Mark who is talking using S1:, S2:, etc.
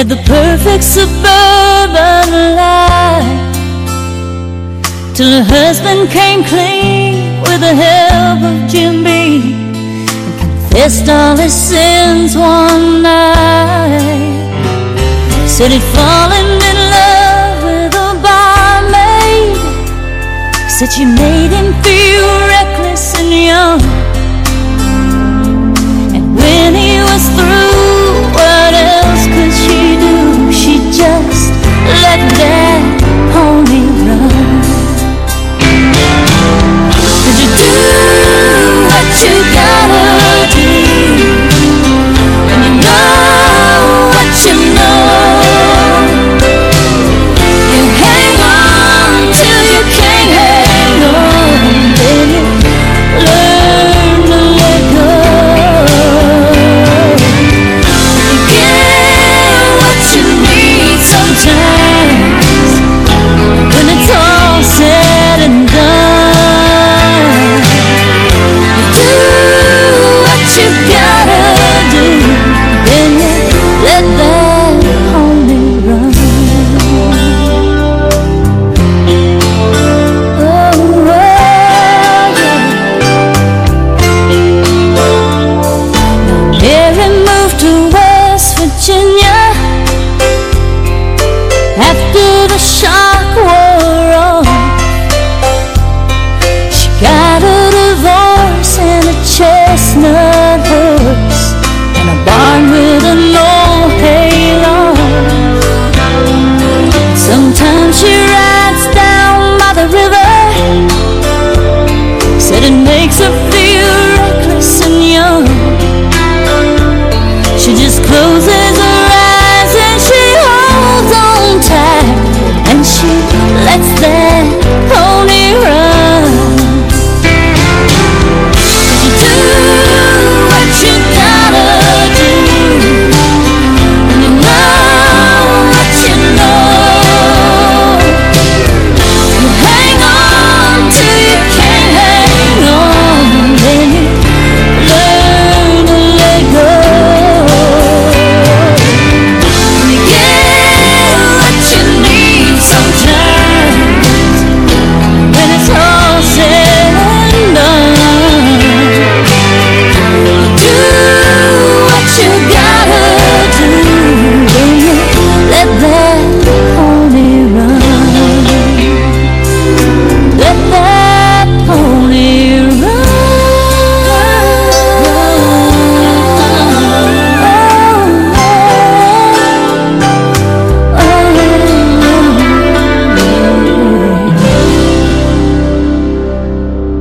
S1: Had the perfect suburban life. Till her husband came clean with the help of Jim Beam. And confessed all his sins one night. Said he'd fallen in love with a barmaid. Said she made him feel makes her feel reckless and young. She just closes.